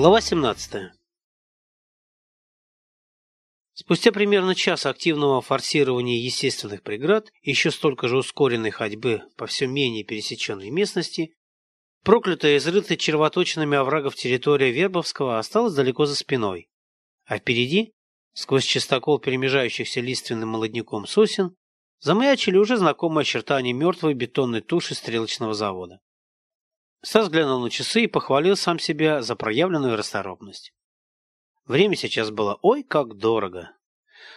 Глава 17. Спустя примерно час активного форсирования естественных преград и еще столько же ускоренной ходьбы по все менее пересеченной местности, проклятая, изрытая червоточинами оврагов территория Вербовского осталась далеко за спиной, а впереди, сквозь частокол перемежающихся лиственным молодняком сосен, замаячили уже знакомые очертания мертвой бетонной туши стрелочного завода. Стас глянул на часы и похвалил сам себя за проявленную расторопность. Время сейчас было ой как дорого.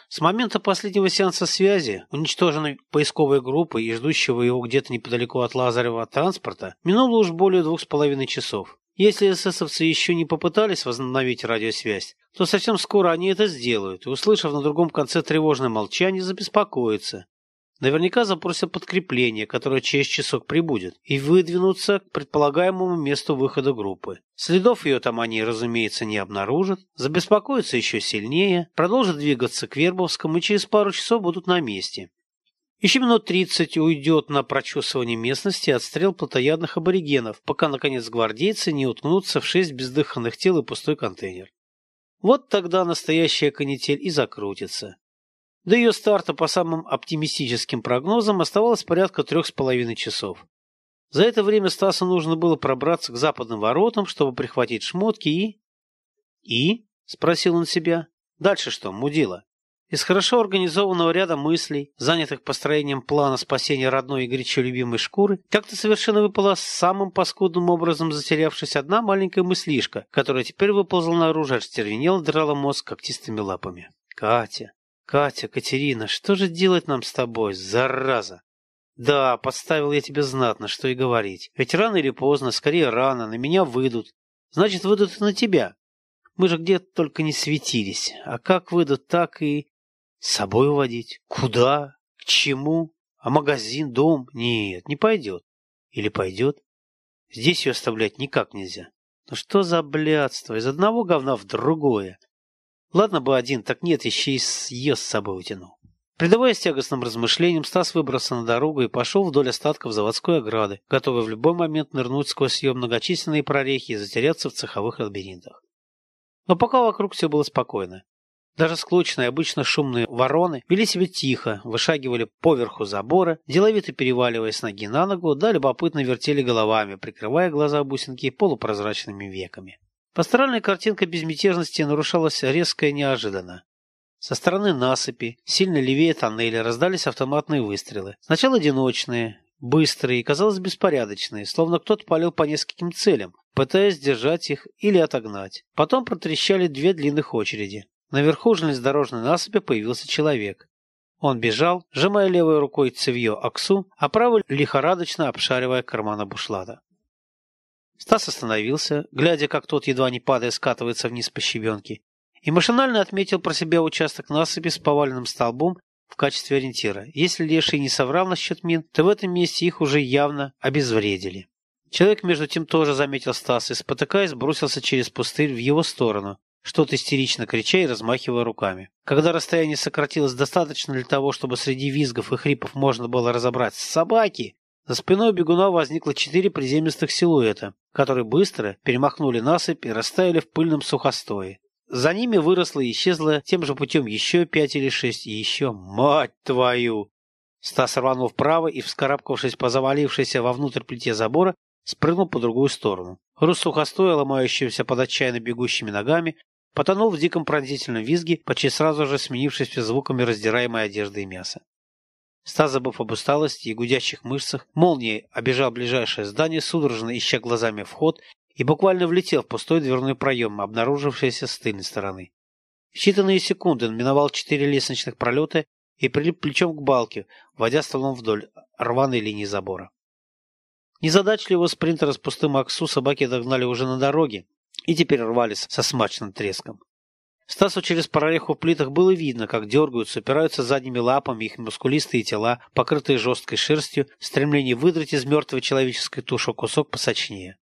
С момента последнего сеанса связи, уничтоженной поисковой группой и ждущего его где-то неподалеку от Лазарева транспорта, минуло уж более двух с половиной часов. Если эсэсовцы еще не попытались возобновить радиосвязь, то совсем скоро они это сделают и, услышав на другом конце тревожное молчание, забеспокоятся, Наверняка запросят подкрепление, которое через часок прибудет, и выдвинутся к предполагаемому месту выхода группы. Следов ее там они, разумеется, не обнаружат, забеспокоятся еще сильнее, продолжат двигаться к Вербовскому и через пару часов будут на месте. Еще минут тридцать уйдет на прочесывание местности и отстрел плотоядных аборигенов, пока, наконец, гвардейцы не уткнутся в шесть бездыханных тел и пустой контейнер. Вот тогда настоящая канитель и закрутится. До ее старта, по самым оптимистическим прогнозам, оставалось порядка трех с половиной часов. За это время Стасу нужно было пробраться к западным воротам, чтобы прихватить шмотки и... «И?» — спросил он себя. «Дальше что, мудила?» Из хорошо организованного ряда мыслей, занятых построением плана спасения родной и горячо любимой шкуры, как-то совершенно выпала самым паскудным образом затерявшись одна маленькая мыслишка, которая теперь выползла наружу, растервенела, драла мозг когтистыми лапами. «Катя! Катя, Катерина, что же делать нам с тобой, зараза? Да, подставил я тебя знатно, что и говорить. Ведь рано или поздно, скорее рано, на меня выйдут. Значит, выйдут и на тебя. Мы же где-то только не светились. А как выйдут, так и... С собой уводить? Куда? К чему? А магазин, дом? Нет, не пойдет. Или пойдет? Здесь ее оставлять никак нельзя. Ну что за блядство? Из одного говна в другое. Ладно бы один, так нет, еще и ее с собой утянул. Предаваясь тягостным размышлениям, Стас выбрался на дорогу и пошел вдоль остатков заводской ограды, готовый в любой момент нырнуть сквозь ее многочисленные прорехи и затеряться в цеховых лабиринтах. Но пока вокруг все было спокойно. Даже склочные, обычно шумные вороны вели себя тихо, вышагивали поверху забора, деловито переваливаясь ноги на ногу, да любопытно вертели головами, прикрывая глаза бусинки полупрозрачными веками. Пасторальная картинка безмятежности нарушалась резко и неожиданно. Со стороны насыпи, сильно левее тоннеля, раздались автоматные выстрелы. Сначала одиночные, быстрые и, казалось, беспорядочные, словно кто-то палил по нескольким целям, пытаясь сдержать их или отогнать. Потом протрещали две длинных очереди. Наверху железнодорожной насыпи появился человек. Он бежал, сжимая левой рукой цевье аксу, а правой лихорадочно обшаривая карманы бушлата. Стас остановился, глядя, как тот, едва не падая, скатывается вниз по щебенке, и машинально отметил про себя участок насыпи с поваленным столбом в качестве ориентира. Если Леший не соврал насчет мин, то в этом месте их уже явно обезвредили. Человек, между тем, тоже заметил Стас и, спотыкаясь, бросился через пустырь в его сторону, что-то истерично крича и размахивая руками. Когда расстояние сократилось достаточно для того, чтобы среди визгов и хрипов можно было разобрать «собаки», за спиной бегуна возникло четыре приземистых силуэта, которые быстро перемахнули насыпь и растаяли в пыльном сухостое. За ними выросло и исчезло тем же путем еще пять или шесть, и еще «Мать твою!» Стас рванул вправо и, вскарабкавшись по завалившейся вовнутрь плите забора, спрыгнул по другую сторону. Хруст сухостоя, ломающегося под отчаянно бегущими ногами, потонул в диком пронзительном визге, почти сразу же сменившись звуками раздираемой одежды и мяса. Стас, забыв об усталости и гудящих мышцах, молнией обежал ближайшее здание, судорожно ища глазами вход, и буквально влетел в пустой дверной проем, обнаружившийся с тыльной стороны. В считанные секунды он миновал четыре лестничных пролета и прилип плечом к балке, водя стволом вдоль рваной линии забора. Незадачливого спринтера с пустым аксу собаки догнали уже на дороге и теперь рвались со смачным треском. Стасу через прореху в плитах было видно, как дергаются, упираются задними лапами их мускулистые тела, покрытые жесткой шерстью, в стремлении выдрать из мертвой человеческой туши кусок посочнее.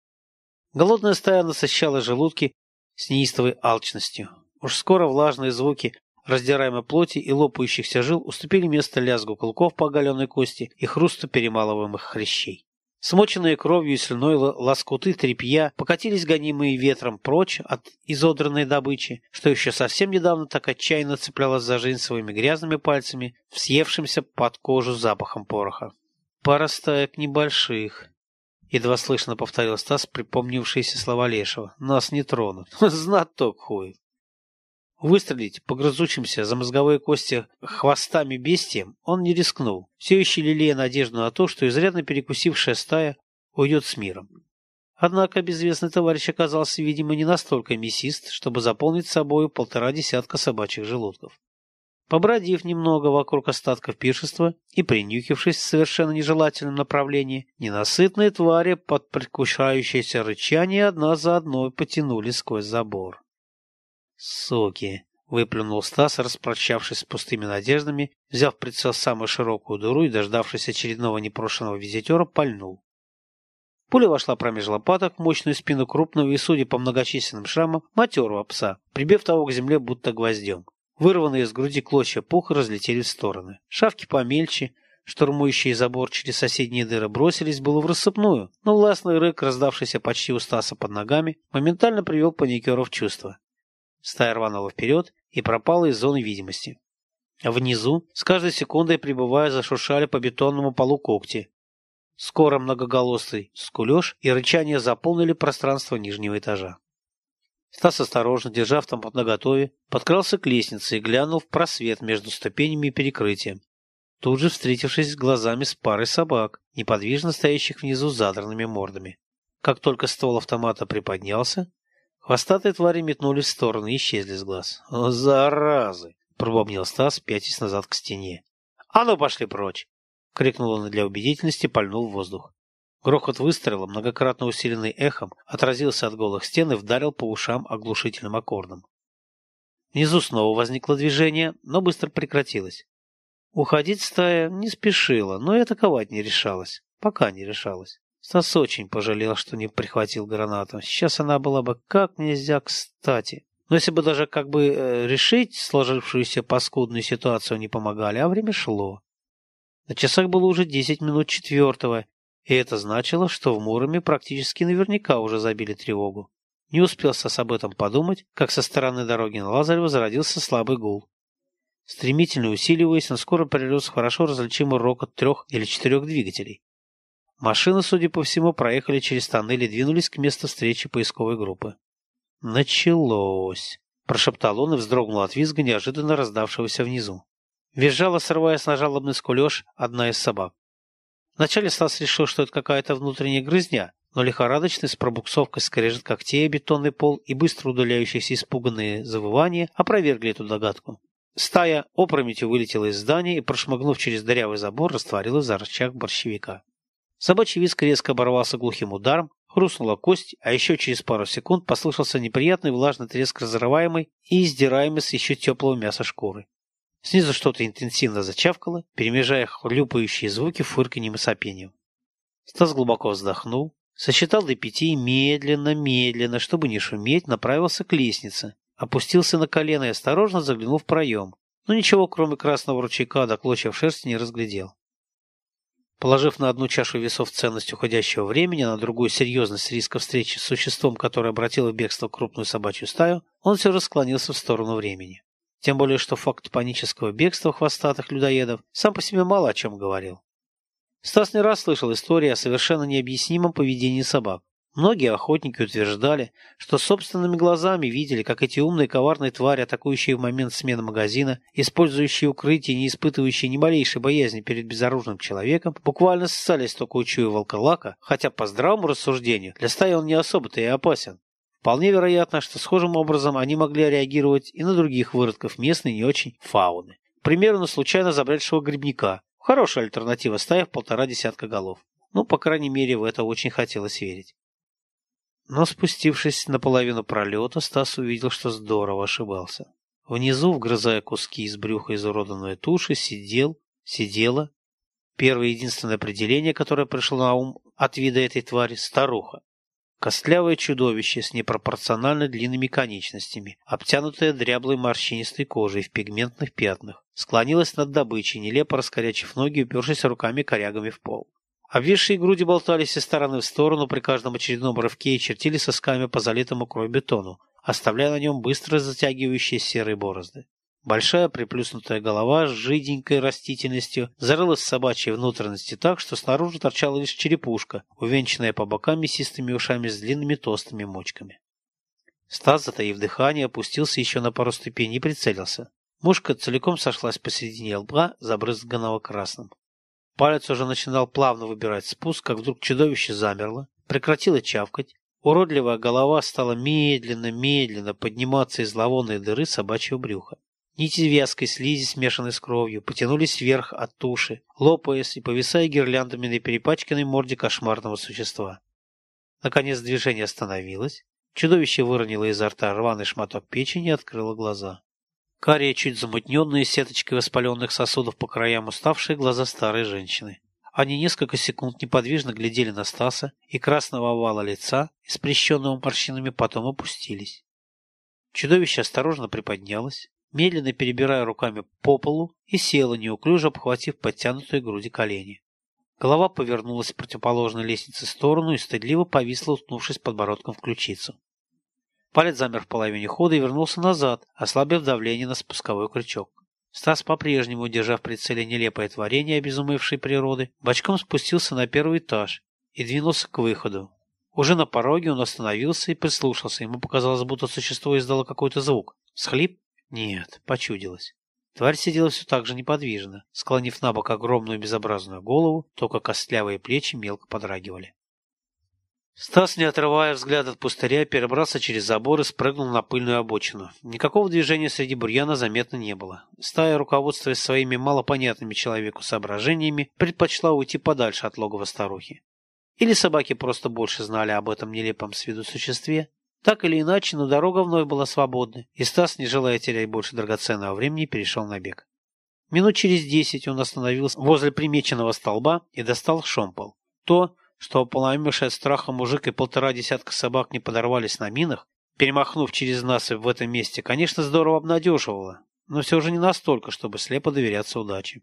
Голодная стая насыщала желудки с неистовой алчностью. Уж скоро влажные звуки раздираемой плоти и лопающихся жил уступили место лязгу клыков по оголенной кости и хрусту перемалываемых хрящей. Смоченные кровью и слюной лоскуты тряпья покатились гонимые ветром прочь от изодранной добычи, что еще совсем недавно так отчаянно цеплялась за жизнь своими грязными пальцами, всевшимся под кожу запахом пороха. Пара стаек небольших. Едва слышно повторил Стас припомнившиеся слова Лешего. Нас не тронут. Знаток хуй. Выстрелить по грызущимся за мозговые кости хвостами бестиям он не рискнул, все еще лелея надежду на то, что изрядно перекусившая стая уйдет с миром. Однако безвестный товарищ оказался, видимо, не настолько мясист, чтобы заполнить собою полтора десятка собачьих желудков. Побродив немного вокруг остатков пиршества и принюхившись в совершенно нежелательном направлении, ненасытные твари под предвкушающееся рычание одна за одной потянули сквозь забор. «Соки!» — выплюнул Стас, распрощавшись с пустыми надеждами, взяв прицел самую широкую дыру и, дождавшись очередного непрошенного визитера, пальнул. Пуля вошла промеж лопаток мощную спину крупного и, судя по многочисленным шрамам, матерого пса, прибив того к земле будто гвоздем. Вырванные из груди клочья пуха разлетели в стороны. Шавки помельче, штурмующие забор через соседние дыры, бросились было в рассыпную, но властный рык, раздавшийся почти у Стаса под ногами, моментально привел паникера в чувство. Стая рванула вперед и пропала из зоны видимости. Внизу, с каждой секундой прибывая, зашуршали по бетонному полу когти. Скоро многоголосый скулеж и рычание заполнили пространство нижнего этажа. Стас осторожно, держа автомат наготове, подкрался к лестнице и глянул в просвет между ступенями и перекрытием, тут же встретившись глазами с парой собак, неподвижно стоящих внизу задранными мордами. Как только ствол автомата приподнялся, Хвостатые твари метнулись в стороны и исчезли с глаз. «О, заразы!» — пробомнил Стас, пятясь назад к стене. «А ну, пошли прочь!» — крикнул он для убедительности, пальнул в воздух. Грохот выстрела, многократно усиленный эхом, отразился от голых стен и вдарил по ушам оглушительным аккордом. Внизу снова возникло движение, но быстро прекратилось. Уходить стая не спешила, но и атаковать не решалась. Пока не решалась. Стас очень пожалел, что не прихватил гранату. Сейчас она была бы как нельзя кстати. Но если бы даже как бы э, решить сложившуюся паскудную ситуацию не помогали, а время шло. На часах было уже десять минут четвертого, и это значило, что в Муроме практически наверняка уже забили тревогу. Не успел Стас об этом подумать, как со стороны дороги на Лазарево зародился слабый гул. Стремительно усиливаясь, он скоро прирос в хорошо различимый рокот трех или четырех двигателей. Машины, судя по всему, проехали через тоннель и двинулись к месту встречи поисковой группы. «Началось!» – прошептал он и вздрогнул от визга, неожиданно раздавшегося внизу. Визжала, срываясь на жалобный скулеж, одна из собак. Вначале Стас решил, что это какая-то внутренняя грызня, но лихорадочный с пробуксовкой скрежет когтей бетонный пол и быстро удаляющиеся испуганные завывания опровергли эту догадку. Стая опрометью вылетела из здания и, прошмыгнув через дырявый забор, растворилась за рычаг борщевика. Собачий виск резко оборвался глухим ударом, хрустнула кость, а еще через пару секунд послышался неприятный влажный треск разрываемой и издираемой с еще теплого мяса шкуры. Снизу что-то интенсивно зачавкало, перемежая хлюпающие звуки фырканьем и сопением. Стас глубоко вздохнул, сосчитал до пяти и медленно-медленно, чтобы не шуметь, направился к лестнице, опустился на колено и осторожно заглянул в проем, но ничего, кроме красного ручейка до клочьев шерсти, не разглядел. Положив на одну чашу весов ценность уходящего времени, на другую серьезность риска встречи с существом, которое обратило в бегство крупную собачью стаю, он все же склонился в сторону времени. Тем более, что факт панического бегства хвостатых людоедов сам по себе мало о чем говорил. Стас не раз слышал истории о совершенно необъяснимом поведении собак. Многие охотники утверждали, что собственными глазами видели, как эти умные коварные твари, атакующие в момент смены магазина, использующие укрытие и не испытывающие ни малейшей боязни перед безоружным человеком, буквально ссались только учуя волколака, хотя по здравому рассуждению для стаи он не особо-то и опасен. Вполне вероятно, что схожим образом они могли реагировать и на других выродков местной не очень фауны. К примеру, на случайно забредшего грибника. Хорошая альтернатива стая в полтора десятка голов. Ну, по крайней мере, в это очень хотелось верить. Но спустившись наполовину пролета, Стас увидел, что здорово ошибался. Внизу, вгрызая куски из брюха изуродованной туши, сидел, сидела. Первое единственное определение, которое пришло на ум от вида этой твари – старуха. Костлявое чудовище с непропорционально длинными конечностями, обтянутое дряблой морщинистой кожей в пигментных пятнах, склонилась над добычей, нелепо раскорячив ноги, упершись руками корягами в пол. Обвисшие груди болтались из стороны в сторону при каждом очередном рывке и чертили сосками по залитому кровью бетону, оставляя на нем быстро затягивающие серые борозды. Большая приплюснутая голова с жиденькой растительностью зарылась в собачьей внутренности так, что снаружи торчала лишь черепушка, увенчанная по бокам мясистыми ушами с длинными толстыми мочками. Стас, затаив дыхание, опустился еще на пару ступеней и прицелился. Мушка целиком сошлась посредине лба, забрызганного красным. Палец уже начинал плавно выбирать спуск, как вдруг чудовище замерло, прекратило чавкать. Уродливая голова стала медленно-медленно подниматься из зловонной дыры собачьего брюха. Нити вязкой слизи, смешанной с кровью, потянулись вверх от туши, лопаясь и повисая гирляндами на перепачканной морде кошмарного существа. Наконец движение остановилось. Чудовище выронило изо рта рваный шматок печени и открыло глаза. Карие, чуть замутненные сеточкой воспаленных сосудов по краям уставшие глаза старой женщины. Они несколько секунд неподвижно глядели на Стаса, и красного овала лица, испрещенного морщинами, потом опустились. Чудовище осторожно приподнялось, медленно перебирая руками по полу, и село, неуклюже обхватив подтянутые груди колени. Голова повернулась в противоположной лестнице сторону и стыдливо повисла, уткнувшись подбородком в ключицу. Палец замер в половине хода и вернулся назад, ослабив давление на спусковой крючок. Стас, по-прежнему, держа в прицеле нелепое творение обезумевшей природы, бочком спустился на первый этаж и двинулся к выходу. Уже на пороге он остановился и прислушался. Ему показалось, будто существо издало какой-то звук. Схлип? Нет, почудилось. Тварь сидела все так же неподвижно, склонив на бок огромную безобразную голову, только костлявые плечи мелко подрагивали. Стас, не отрывая взгляд от пустыря, перебрался через забор и спрыгнул на пыльную обочину. Никакого движения среди бурьяна заметно не было. Стая, руководствуясь своими малопонятными человеку соображениями, предпочла уйти подальше от логова старухи. Или собаки просто больше знали об этом нелепом с виду существе. Так или иначе, но дорога вновь была свободна, и Стас, не желая терять больше драгоценного времени, перешел на бег. Минут через десять он остановился возле примеченного столба и достал шомпол. То, что поломивший от страха мужик и полтора десятка собак не подорвались на минах, перемахнув через нас в этом месте, конечно, здорово обнадеживало, но все же не настолько, чтобы слепо доверяться удаче.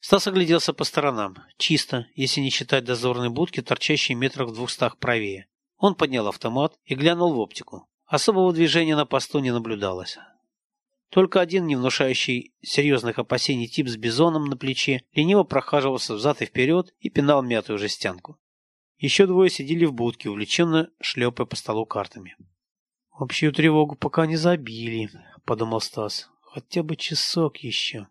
Стас огляделся по сторонам. Чисто, если не считать дозорной будки, торчащей метрах в двухстах правее. Он поднял автомат и глянул в оптику. Особого движения на посту не наблюдалось. Только один, не внушающий серьезных опасений тип с бизоном на плече, лениво прохаживался взад и вперед и пинал мятую жестянку. Еще двое сидели в будке, увлеченно шлепая по столу картами. «Общую тревогу пока не забили», — подумал Стас. «Хотя бы часок еще».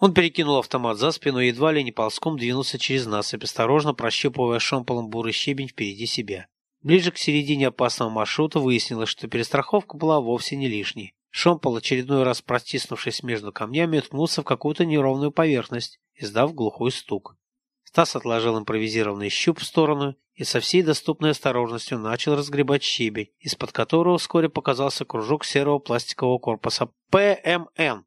Он перекинул автомат за спину и едва ли не ползком двинулся через насыпь, осторожно прощупывая шомполом бурый щебень впереди себя. Ближе к середине опасного маршрута выяснилось, что перестраховка была вовсе не лишней. Шомпол, очередной раз протиснувшись между камнями, уткнулся в какую-то неровную поверхность, издав глухой стук. Стас отложил импровизированный щуп в сторону и со всей доступной осторожностью начал разгребать щебень, из-под которого вскоре показался кружок серого пластикового корпуса ПМН.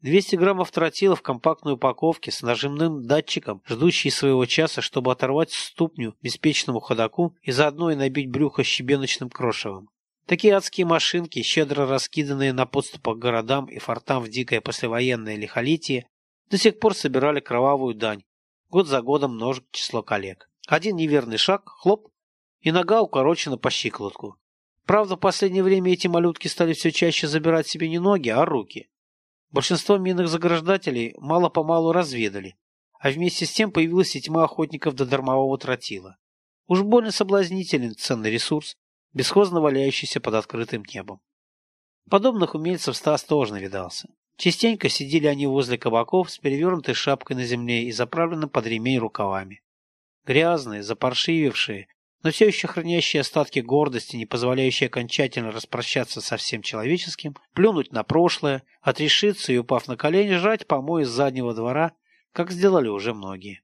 200 граммов тротила в компактной упаковке с нажимным датчиком, ждущий своего часа, чтобы оторвать ступню беспечному ходоку и заодно и набить брюхо щебеночным крошевом. Такие адские машинки, щедро раскиданные на подступах к городам и фортам в дикое послевоенное лихолетие, до сих пор собирали кровавую дань, Год за годом множит число коллег. Один неверный шаг, хлоп, и нога укорочена по щиколотку. Правда, в последнее время эти малютки стали все чаще забирать себе не ноги, а руки. Большинство минных заграждателей мало-помалу разведали, а вместе с тем появилась и тьма охотников до дармового тротила. Уж больно соблазнителен ценный ресурс, бесхозно валяющийся под открытым небом. Подобных умельцев Стас тоже навидался. Частенько сидели они возле кабаков с перевернутой шапкой на земле и заправленным под ремень рукавами. Грязные, запаршивившие, но все еще хранящие остатки гордости, не позволяющие окончательно распрощаться со всем человеческим, плюнуть на прошлое, отрешиться и, упав на колени, жать помой из заднего двора, как сделали уже многие.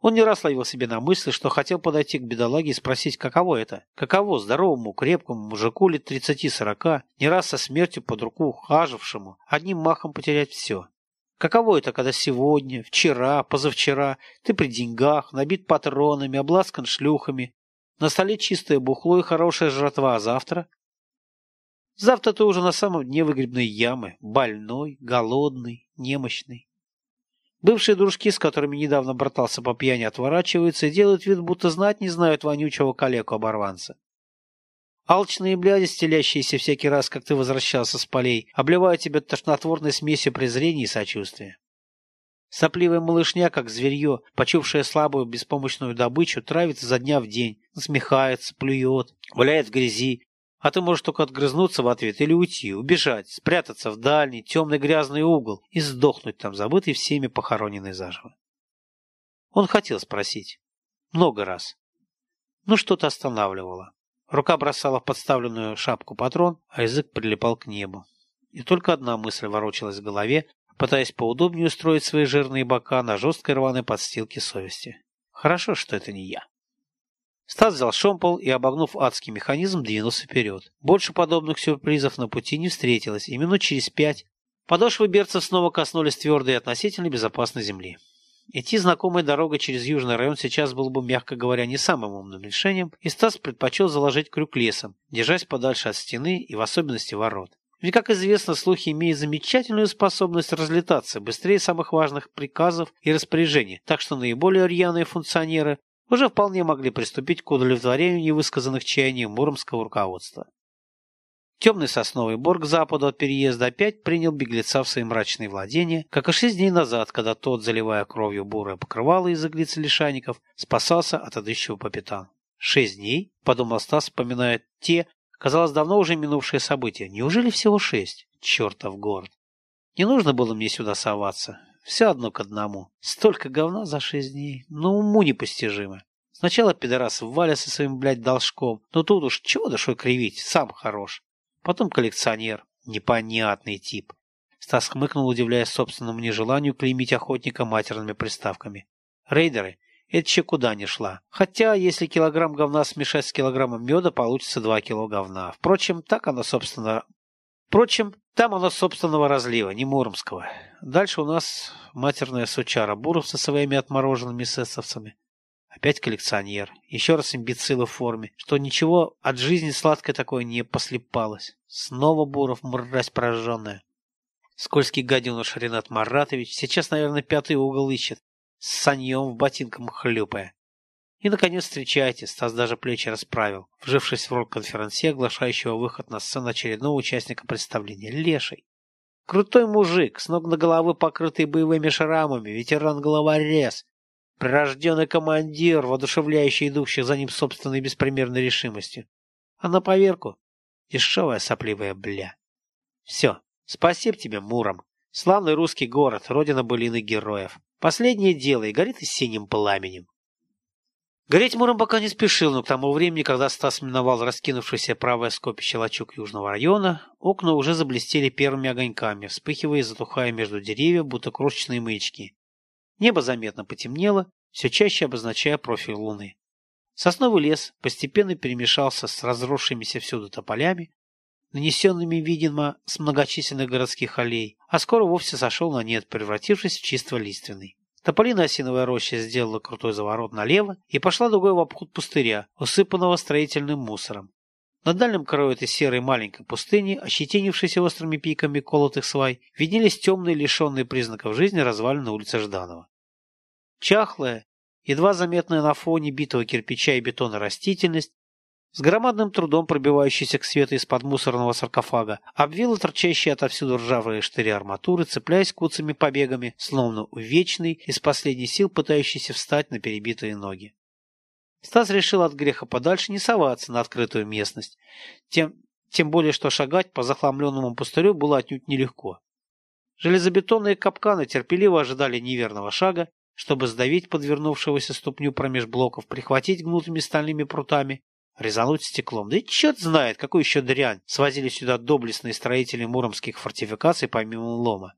Он не раз ловил себе на мысли, что хотел подойти к бедолаге и спросить, каково это? Каково здоровому, крепкому мужику лет тридцати-сорока, не раз со смертью под руку ухажившему, одним махом потерять все? Каково это, когда сегодня, вчера, позавчера ты при деньгах, набит патронами, обласкан шлюхами, на столе чистое бухло и хорошая жратва, а завтра? Завтра ты уже на самом дне выгребной ямы, больной, голодный, немощный. Бывшие дружки, с которыми недавно братался по пьяни, отворачиваются и делают вид, будто знать не знают вонючего калеку-оборванца. Алчные бляди, стелящиеся всякий раз, как ты возвращался с полей, обливают тебя тошнотворной смесью презрения и сочувствия. Сопливая малышня, как зверье, почувшая слабую беспомощную добычу, травится за дня в день, насмехается, плюет, валяет в грязи, а ты можешь только отгрызнуться в ответ или уйти, убежать, спрятаться в дальний, темный грязный угол и сдохнуть там, забытый всеми похороненный заживо. Он хотел спросить. Много раз. Но что-то останавливало. Рука бросала в подставленную шапку патрон, а язык прилипал к небу. И только одна мысль ворочалась в голове, пытаясь поудобнее устроить свои жирные бока на жесткой рваной подстилке совести. Хорошо, что это не я. Стас взял шомпол и, обогнув адский механизм, двинулся вперед. Больше подобных сюрпризов на пути не встретилось, и минут через пять подошвы берцев снова коснулись твердой и относительно безопасной земли. Идти знакомой дорогой через южный район сейчас было бы, мягко говоря, не самым умным решением, и Стас предпочел заложить крюк лесом, держась подальше от стены и в особенности ворот. Ведь, как известно, слухи имеют замечательную способность разлетаться быстрее самых важных приказов и распоряжений, так что наиболее рьяные функционеры уже вполне могли приступить к удовлетворению невысказанных чаяний муромского руководства. Темный сосновый бор к западу от переезда опять принял беглеца в свои мрачные владения, как и шесть дней назад, когда тот, заливая кровью бурое покрывало из иглиц лишайников, спасался от идущего по. «Шесть дней?» — подумал Стас, вспоминая те, казалось, давно уже минувшие события. «Неужели всего шесть? Чертов город! Не нужно было мне сюда соваться. Все одно к одному. Столько говна за шесть дней. Ну, уму непостижимо. Сначала пидорас Валя со своим, блядь, должком. Но тут уж чего душой кривить, сам хорош. Потом коллекционер. Непонятный тип. Стас хмыкнул, удивляясь собственному нежеланию клеймить охотника матерными приставками. Рейдеры — это еще куда не шла. Хотя, если килограмм говна смешать с килограммом меда, получится два кило говна. Впрочем, так оно, собственно, Впрочем, там оно собственного разлива, не муромского. Дальше у нас матерная сучара Буров со своими отмороженными эсэсовцами. Опять коллекционер. Еще раз имбецилы в форме, что ничего от жизни сладкой такой не послепалось. Снова Буров, мразь прожженная. Скользкий гаденыш Ренат Маратович сейчас, наверное, пятый угол ищет, с саньем в ботинком хлюпая. И, наконец, встречайте, Стас даже плечи расправил, вжившись в роль конферансье, оглашающего выход на сцену очередного участника представления. Леший. Крутой мужик, с ног на головы покрытый боевыми шрамами, ветеран-головорез, прирожденный командир, воодушевляющий идущих за ним собственной беспримерной решимостью. А на поверку — дешевая сопливая бля. Все, спасибо тебе, Муром. Славный русский город, родина былиных героев. Последнее дело и горит и синим пламенем. Гореть Муром пока не спешил, но к тому времени, когда Стас миновал раскинувшееся правое скопище лачуг южного района, окна уже заблестели первыми огоньками, вспыхивая и затухая между деревьев, будто крошечные маячки. Небо заметно потемнело, все чаще обозначая профиль луны. Сосновый лес постепенно перемешался с разросшимися всюду тополями, нанесенными, видимо, с многочисленных городских аллей, а скоро вовсе сошел на нет, превратившись в чисто лиственный. Тополиная осиновая роща сделала крутой заворот налево и пошла дугой в обход пустыря, усыпанного строительным мусором. На дальнем краю этой серой маленькой пустыни, ощетинившейся острыми пиками колотых свай, виднелись темные, лишенные признаков жизни развалины улицы Жданова. Чахлая, едва заметная на фоне битого кирпича и бетона растительность, с громадным трудом пробивающийся к свету из-под мусорного саркофага, обвила торчащие отовсюду ржавые штыри арматуры, цепляясь куцами побегами, словно увечный, из последних сил пытающийся встать на перебитые ноги. Стас решил от греха подальше не соваться на открытую местность, тем, тем более что шагать по захламленному пустырю было отнюдь нелегко. Железобетонные капканы терпеливо ожидали неверного шага, чтобы сдавить подвернувшегося ступню промеж блоков, прихватить гнутыми стальными прутами резануть стеклом. Да и черт знает, какую еще дрянь свозили сюда доблестные строители муромских фортификаций помимо лома.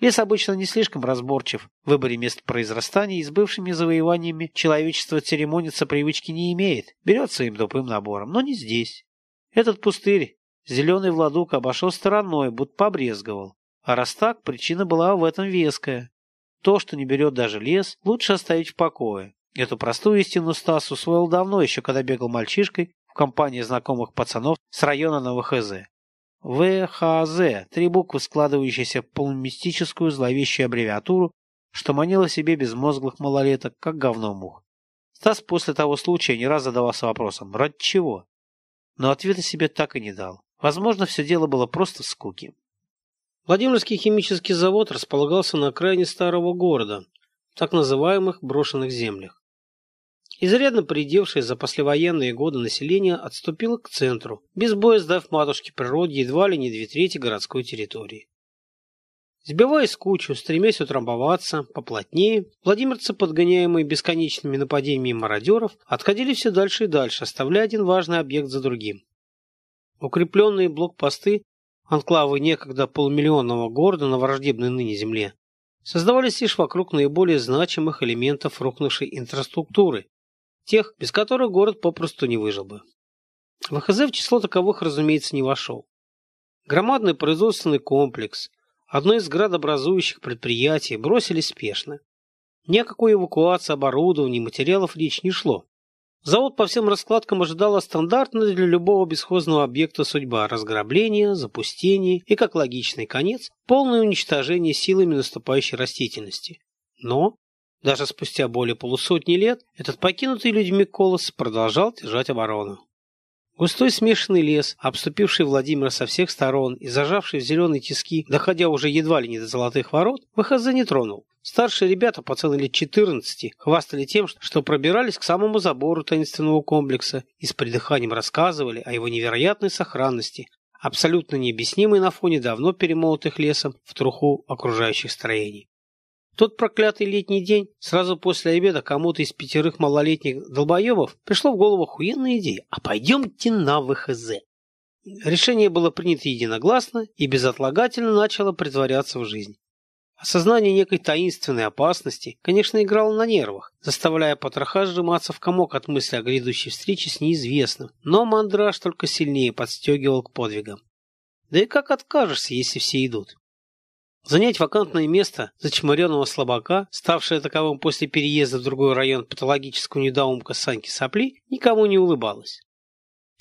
Лес обычно не слишком разборчив в выборе мест произрастания и с бывшими завоеваниями человечество церемониться привычки не имеет, берет своим тупым набором, но не здесь. Этот пустырь зеленый владук обошел стороной, будто побрезговал. А раз так, причина была в этом веская. То, что не берет даже лес, лучше оставить в покое. Эту простую истину Стас усвоил давно, еще когда бегал мальчишкой в компании знакомых пацанов с района на ВХЗ. ВХЗ – три буквы, складывающиеся в полумистическую зловещую аббревиатуру, что манило себе безмозглых малолеток, как говно мух. Стас после того случая не раз задавался вопросом, ради чего? Но ответа себе так и не дал. Возможно, все дело было просто в скуке. Владимирский химический завод располагался на окраине старого города, в так называемых брошенных землях. Изрядно придевшее за послевоенные годы население отступило к центру, без боя сдав матушке природе едва ли не две трети городской территории. Сбиваясь кучу, стремясь утрамбоваться поплотнее, владимирцы, подгоняемые бесконечными нападениями мародеров, отходили все дальше и дальше, оставляя один важный объект за другим. Укрепленные блокпосты, анклавы некогда полумиллионного города на враждебной ныне земле, создавались лишь вокруг наиболее значимых элементов рухнувшей инфраструктуры, тех, без которых город попросту не выжил бы. ВХЗ в число таковых, разумеется, не вошел. Громадный производственный комплекс, одно из градообразующих предприятий, бросили спешно. Ни о какой эвакуации оборудования материалов речь не шло. Завод по всем раскладкам ожидала стандартная для любого бесхозного объекта судьба – разграбление, запустение и, как логичный конец, полное уничтожение силами наступающей растительности. Но даже спустя более полусотни лет этот покинутый людьми колос продолжал держать оборону. Густой смешанный лес, обступивший Владимира со всех сторон и зажавший в зеленые тиски, доходя уже едва ли не до золотых ворот, ВХЗ не тронул. Старшие ребята, пацаны лет 14, хвастали тем, что пробирались к самому забору таинственного комплекса и с придыханием рассказывали о его невероятной сохранности, абсолютно необъяснимой на фоне давно перемолотых лесом в труху окружающих строений тот проклятый летний день, сразу после обеда кому-то из пятерых малолетних долбоебов пришло в голову охуенная идея. А пойдемте на ВХЗ. Решение было принято единогласно и безотлагательно начало притворяться в жизнь. Осознание некой таинственной опасности, конечно, играло на нервах, заставляя потроха сжиматься в комок от мысли о грядущей встрече с неизвестным, но мандраж только сильнее подстегивал к подвигам. Да и как откажешься, если все идут? Занять вакантное место зачморенного слабака, ставшее таковым после переезда в другой район патологического недоумка Саньки Сопли, никому не улыбалось.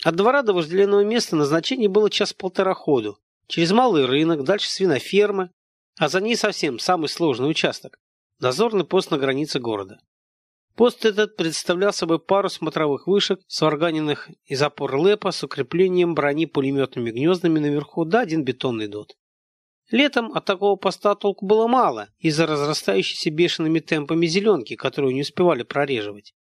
От двора до вожделенного места назначение было час-полтора ходу. Через малый рынок, дальше свинофермы, а за ней совсем самый сложный участок – дозорный пост на границе города. Пост этот представлял собой пару смотровых вышек, сварганенных из опор ЛЭПа с укреплением брони пулеметными гнездами наверху, да один бетонный дот. Летом от такого поста толку было мало из-за разрастающейся бешеными темпами зеленки, которую не успевали прореживать.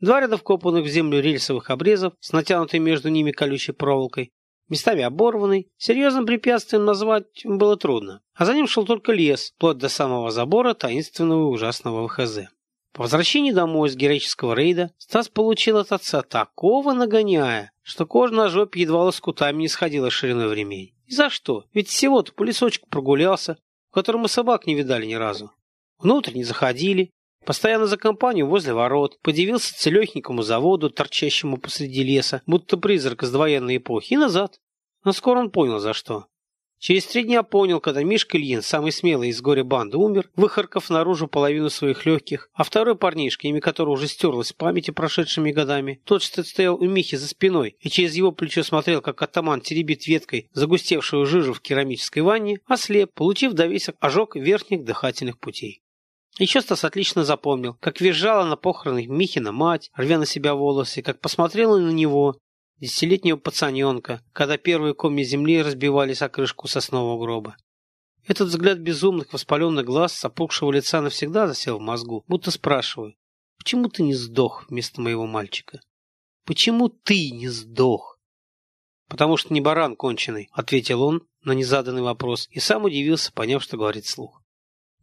Два ряда вкопанных в землю рельсовых обрезов с натянутой между ними колючей проволокой, местами оборванный, серьезным препятствием назвать было трудно. А за ним шел только лес, вплоть до самого забора таинственного и ужасного ВХЗ. По возвращении домой с героического рейда Стас получил от отца такого нагоняя, что кожа на жопе едва лоскутами не сходила шириной в ремень. И за что? Ведь всего-то по лесочку прогулялся, в котором мы собак не видали ни разу. Внутрь не заходили, постоянно за компанию возле ворот, подивился целехенькому заводу, торчащему посреди леса, будто призрак из довоенной эпохи, и назад. Но скоро он понял, за что. Через три дня понял, когда Мишка Ильин, самый смелый из горя банды, умер, выхаркав наружу половину своих легких, а второй парнишка, имя которого уже стерлось в памяти прошедшими годами, тот, что стоял у Михи за спиной и через его плечо смотрел, как атаман теребит веткой загустевшую жижу в керамической ванне, ослеп, получив довесок ожог верхних дыхательных путей. Еще Стас отлично запомнил, как визжала на похоронах Михина мать, рвя на себя волосы, как посмотрела на него, десятилетнего пацаненка, когда первые комья земли разбивались о крышку соснового гроба. Этот взгляд безумных воспаленных глаз с опухшего лица навсегда засел в мозгу, будто спрашиваю, почему ты не сдох вместо моего мальчика? Почему ты не сдох? Потому что не баран конченый, ответил он на незаданный вопрос и сам удивился, поняв, что говорит слух.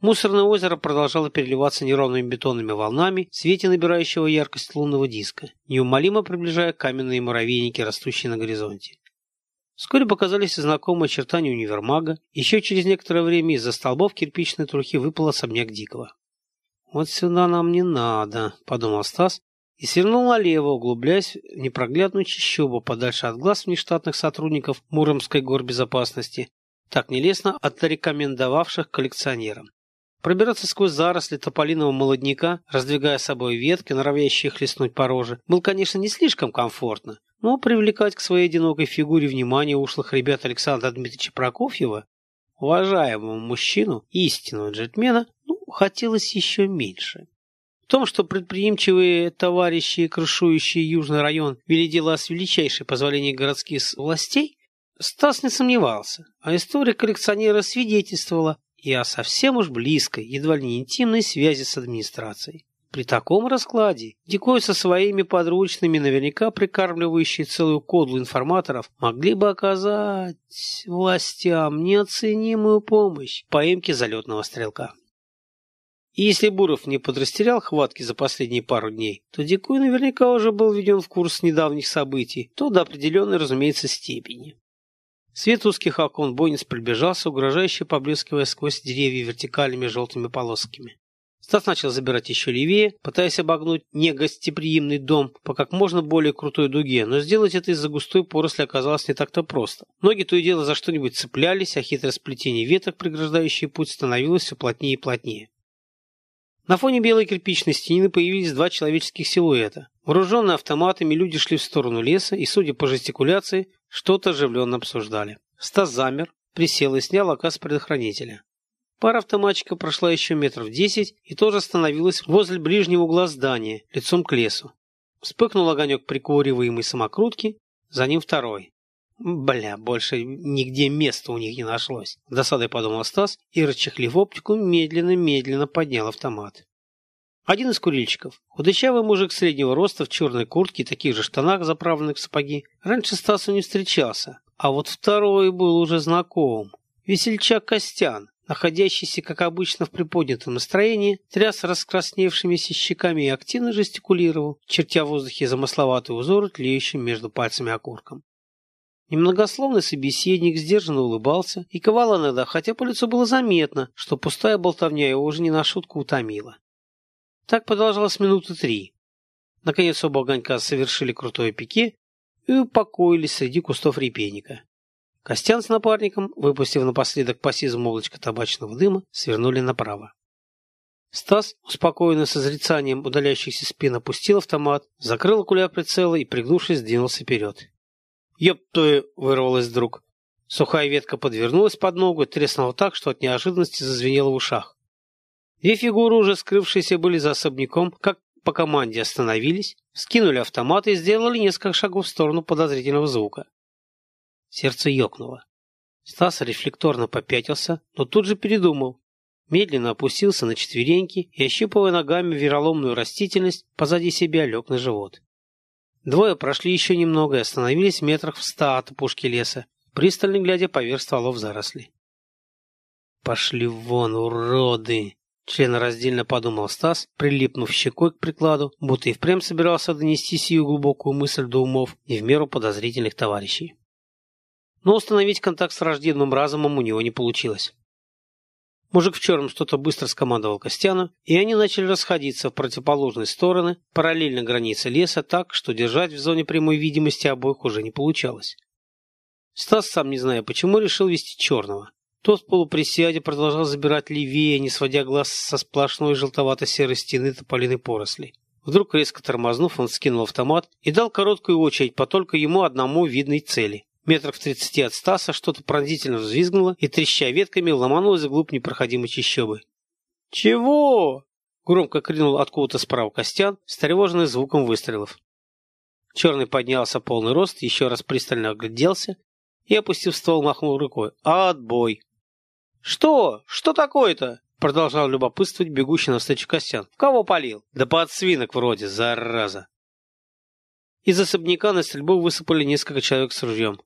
Мусорное озеро продолжало переливаться неровными бетонными волнами в свете набирающего яркость лунного диска, неумолимо приближая каменные муравейники, растущие на горизонте. Вскоре показались знакомые очертания универмага. Еще через некоторое время из-за столбов кирпичной трухи выпал особняк Дикого. «Вот сюда нам не надо», — подумал Стас, и свернул налево, углубляясь в непроглядную чащобу подальше от глаз внештатных сотрудников Муромской горбезопасности, так нелестно отрекомендовавших коллекционерам. Пробираться сквозь заросли тополиного молодняка, раздвигая собой ветки, норовящие хлестнуть по роже, было, конечно, не слишком комфортно, но привлекать к своей одинокой фигуре внимание ушлых ребят Александра Дмитриевича Прокофьева, уважаемого мужчину, истинного джентльмена, ну, хотелось еще меньше. В том, что предприимчивые товарищи, крышующие Южный район, вели дела с величайшей позволения городских властей, Стас не сомневался, а история коллекционера свидетельствовала и о совсем уж близкой, едва ли не интимной связи с администрацией. При таком раскладе Дикой со своими подручными, наверняка прикармливающие целую кодлу информаторов, могли бы оказать властям неоценимую помощь в поимке залетного стрелка. И если Буров не подрастерял хватки за последние пару дней, то Дикой наверняка уже был введен в курс недавних событий, то до определенной, разумеется, степени. Свет узких окон Бойнис приближался, угрожающе поблескивая сквозь деревья вертикальными желтыми полосками. Стас начал забирать еще левее, пытаясь обогнуть негостеприимный дом по как можно более крутой дуге, но сделать это из-за густой поросли оказалось не так-то просто. Ноги то и дело за что-нибудь цеплялись, а хитрое сплетение веток, преграждающее путь, становилось все плотнее и плотнее. На фоне белой кирпичной стены появились два человеческих силуэта. Вооруженные автоматами люди шли в сторону леса и, судя по жестикуляции, что-то оживленно обсуждали. Стас замер, присел и снял оказ предохранителя. Пара автоматчика прошла еще метров десять и тоже остановилась возле ближнего угла здания, лицом к лесу. Вспыхнул огонек прикуриваемой самокрутки, за ним второй. Бля, больше нигде места у них не нашлось. Досадой подумал Стас и, расчехлив оптику, медленно-медленно поднял автомат. Один из курильщиков, худощавый мужик среднего роста в черной куртке и таких же штанах, заправленных в сапоги, раньше Стасу не встречался, а вот второй был уже знаком. Весельчак Костян, находящийся, как обычно, в приподнятом настроении, тряс раскрасневшимися щеками и активно жестикулировал, чертя в воздухе замысловатые узоры, тлеющим между пальцами окурком. Немногословный собеседник сдержанно улыбался и ковал иногда, хотя по лицу было заметно, что пустая болтовня его уже не на шутку утомила. Так продолжалось минуты три. Наконец оба огонька совершили крутое пике и упокоились среди кустов репейника. Костян с напарником, выпустив напоследок по сизому облачко табачного дыма, свернули направо. Стас, успокоенный созрицанием удаляющихся спин, опустил автомат, закрыл окуляр прицела и, пригнувшись, двинулся вперед. «Ёб твою!» — вырвалось вдруг. Сухая ветка подвернулась под ногу и треснула так, что от неожиданности зазвенело в ушах. Две фигуры, уже скрывшиеся были за особняком, как по команде остановились, скинули автоматы и сделали несколько шагов в сторону подозрительного звука. Сердце ёкнуло. Стас рефлекторно попятился, но тут же передумал. Медленно опустился на четвереньки и, ощупывая ногами вероломную растительность, позади себя лег на живот. Двое прошли еще немного и остановились в метрах в ста от опушки леса, пристально глядя поверх стволов зарослей. «Пошли вон, уроды!» Членораздельно подумал Стас, прилипнув щекой к прикладу, будто и впрямь собирался донести сию глубокую мысль до умов не в меру подозрительных товарищей. Но установить контакт с враждебным разумом у него не получилось. Мужик в черном что-то быстро скомандовал Костяну, и они начали расходиться в противоположные стороны, параллельно границе леса так, что держать в зоне прямой видимости обоих уже не получалось. Стас, сам не зная почему, решил вести черного. Тот в полуприсяде продолжал забирать левее, не сводя глаз со сплошной желтовато-серой стены тополиной поросли. Вдруг, резко тормознув, он скинул автомат и дал короткую очередь по только ему одному видной цели. Метров в тридцати от Стаса что-то пронзительно взвизгнуло и, треща ветками, ломанулось вглубь непроходимой чащобы. «Чего?» — громко крикнул откуда-то справа Костян, встревоженный звуком выстрелов. Черный поднялся полный рост, еще раз пристально огляделся и, опустив ствол, махнул рукой. «Отбой!» «Что? Что такое-то?» Продолжал любопытствовать бегущий навстречу Костян. «В кого полил?» «Да под свинок вроде, зараза!» Из особняка на стрельбу высыпали несколько человек с ружьем.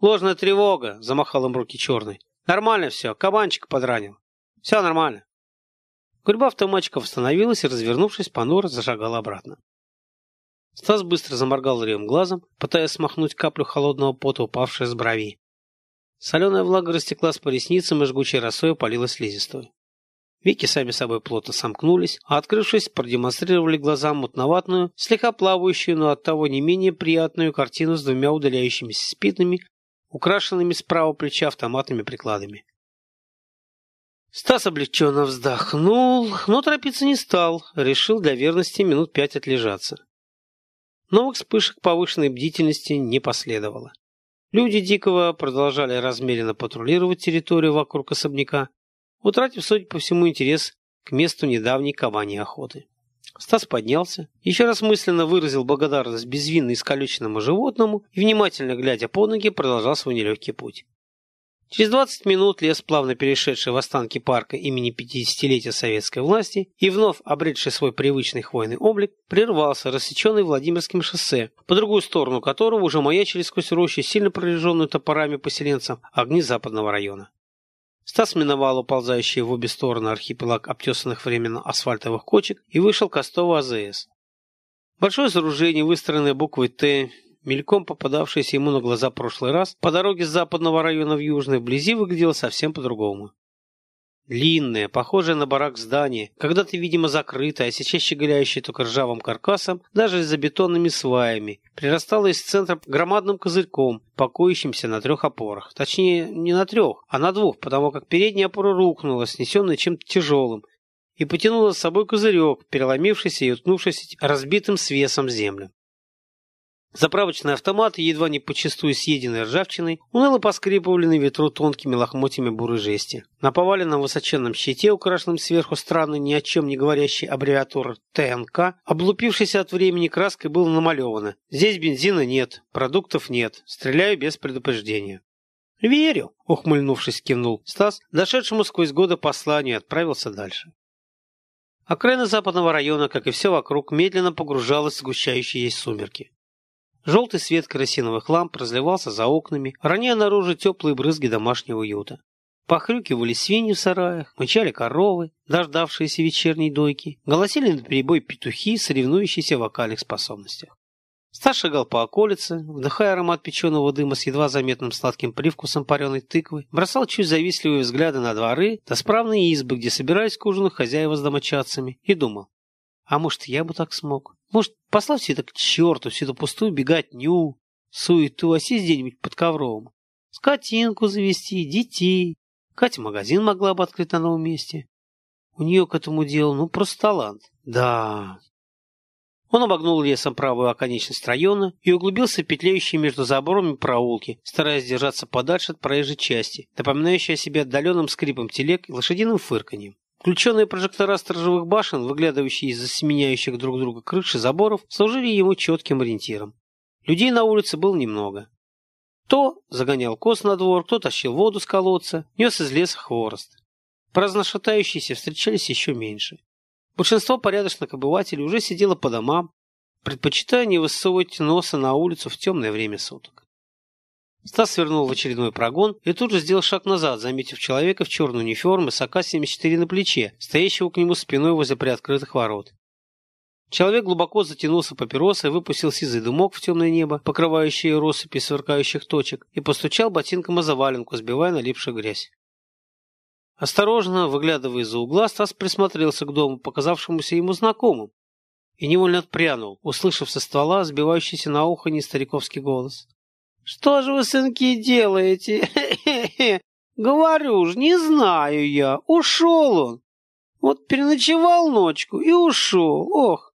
«Ложная тревога!» — замахал им руки черный. «Нормально все, кабанчик подранил. Все нормально». Гурьба автоматчиков остановилась и, развернувшись, понуро зашагала обратно. Стас быстро заморгал левым глазом, пытаясь смахнуть каплю холодного пота, упавшей с брови. Соленая влага растеклась по ресницам и жгучей росой полилась слизистую. Веки сами собой плотно сомкнулись, а открывшись, продемонстрировали глазам мутноватную, слегка плавающую, но оттого не менее приятную картину с двумя удаляющимися спинами украшенными справа плеча автоматными прикладами. Стас облегченно вздохнул, но торопиться не стал, решил для верности минут пять отлежаться. Новых вспышек повышенной бдительности не последовало. Люди Дикого продолжали размеренно патрулировать территорию вокруг особняка, утратив, судя по всему, интерес к месту недавней кабаньей охоты. Стас поднялся, еще раз мысленно выразил благодарность безвинно искалеченному животному и, внимательно глядя под ноги, продолжал свой нелегкий путь. Через 20 минут лес, плавно перешедший в останки парка имени 50-летия советской власти и вновь обретший свой привычный хвойный облик, прервался, рассеченный Владимирским шоссе, по другую сторону которого уже маячили сквозь рощи, сильно прореженную топорами поселенцам, огни западного района. Стас миновал уползающий в обе стороны архипелаг обтесанных временно асфальтовых кочек и вышел к Остову АЗС. Большое сооружение, выстроенное буквой «Т», мельком попадавшееся ему на глаза прошлый раз, по дороге с западного района в южный, вблизи выглядело совсем по-другому. Длинное, похожее на барак здание, когда-то, видимо, закрытое, а сейчас щеголяющее только ржавым каркасом, даже за бетонными сваями, прирастало из центра громадным козырьком, покоящимся на трех опорах. Точнее, не на трех, а на двух, потому как передняя опора рухнула, снесенная чем-то тяжелым, и потянула с собой козырек, переломившийся и уткнувшийся разбитым свесом землю. Заправочные автоматы, едва не почастую съеденные ржавчиной, уныло поскрипывали на ветру тонкими лохмотьями бурой жести. На поваленном высоченном щите, украшенном сверху странной, ни о чем не говорящей аббревиатурой ТНК, облупившейся от времени краской, было намалевано. Здесь бензина нет, продуктов нет, стреляю без предупреждения. «Верю», — ухмыльнувшись, кивнул Стас, дошедшему сквозь годы посланию, отправился дальше. Окраина западного района, как и все вокруг, медленно погружалась в сгущающиеся сумерки. Желтый свет керосиновых ламп разливался за окнами, роняя наружу теплые брызги домашнего уюта. Похрюкивали свиньи в сараях, мычали коровы, дождавшиеся вечерней дойки, голосили на перебой петухи, соревнующиеся в вокальных способностях. Стас шагал по околице, вдыхая аромат печеного дыма с едва заметным сладким привкусом пареной тыквы, бросал чуть завистливые взгляды на дворы, до справные избы, где собирались к ужину хозяева с домочадцами, и думал, а может, я бы так смог? Может, послать все это к черту, всю эту пустую беготню, суету, а сесть где-нибудь под ковром. Скотинку завести, детей. Катя магазин могла бы открыть на новом месте. У нее к этому делу, ну, просто талант. Да. Он обогнул лесом правую оконечность района и углубился в петляющие между заборами проулки, стараясь держаться подальше от проезжей части, напоминающей о себе отдаленным скрипом телег и лошадиным фырканьем. Включенные прожектора сторожевых башен, выглядывающие из-за сменяющих друг друга крыши заборов, служили ему четким ориентиром. Людей на улице было немного. Кто загонял коз на двор, кто тащил воду с колодца, нес из леса хворост. Праздношатающиеся встречались еще меньше. Большинство порядочных обывателей уже сидело по домам, предпочитая не высовывать носа на улицу в темное время суток. Стас свернул в очередной прогон и тут же сделал шаг назад, заметив человека в черной униформе с АК-74 на плече, стоящего к нему спиной возле приоткрытых ворот. Человек глубоко затянулся папиросой, выпустил сизый дымок в темное небо, покрывающее россыпи сверкающих точек, и постучал ботинком о заваленку, сбивая налипшую грязь. Осторожно, выглядывая из-за угла, Стас присмотрелся к дому, показавшемуся ему знакомым, и невольно отпрянул, услышав со ствола сбивающийся на ухо стариковский голос. Что же вы, сынки, делаете? Говорю ж, не знаю я. Ушел он. Вот переночевал ночку и ушел. Ох.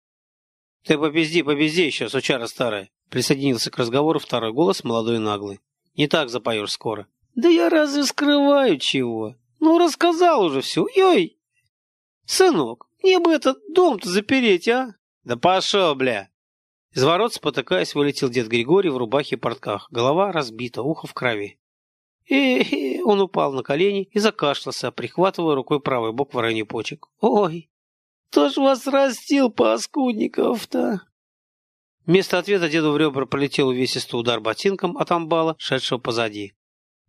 Ты попизди, попизди еще, сучара старая. Присоединился к разговору второй голос, молодой и наглый. Не так запоешь скоро. Да я разве скрываю чего? Ну, рассказал уже все. Ой, сынок, мне бы этот дом-то запереть, а? Да пошел, бля. Из ворот, спотыкаясь, вылетел дед Григорий в рубахе и портках. Голова разбита, ухо в крови. И он упал на колени и закашлялся, прихватывая рукой правый бок в районе почек. «Ой, кто ж вас растил, паскудников-то?» Вместо ответа деду в ребра полетел увесистый удар ботинком от амбала, шедшего позади.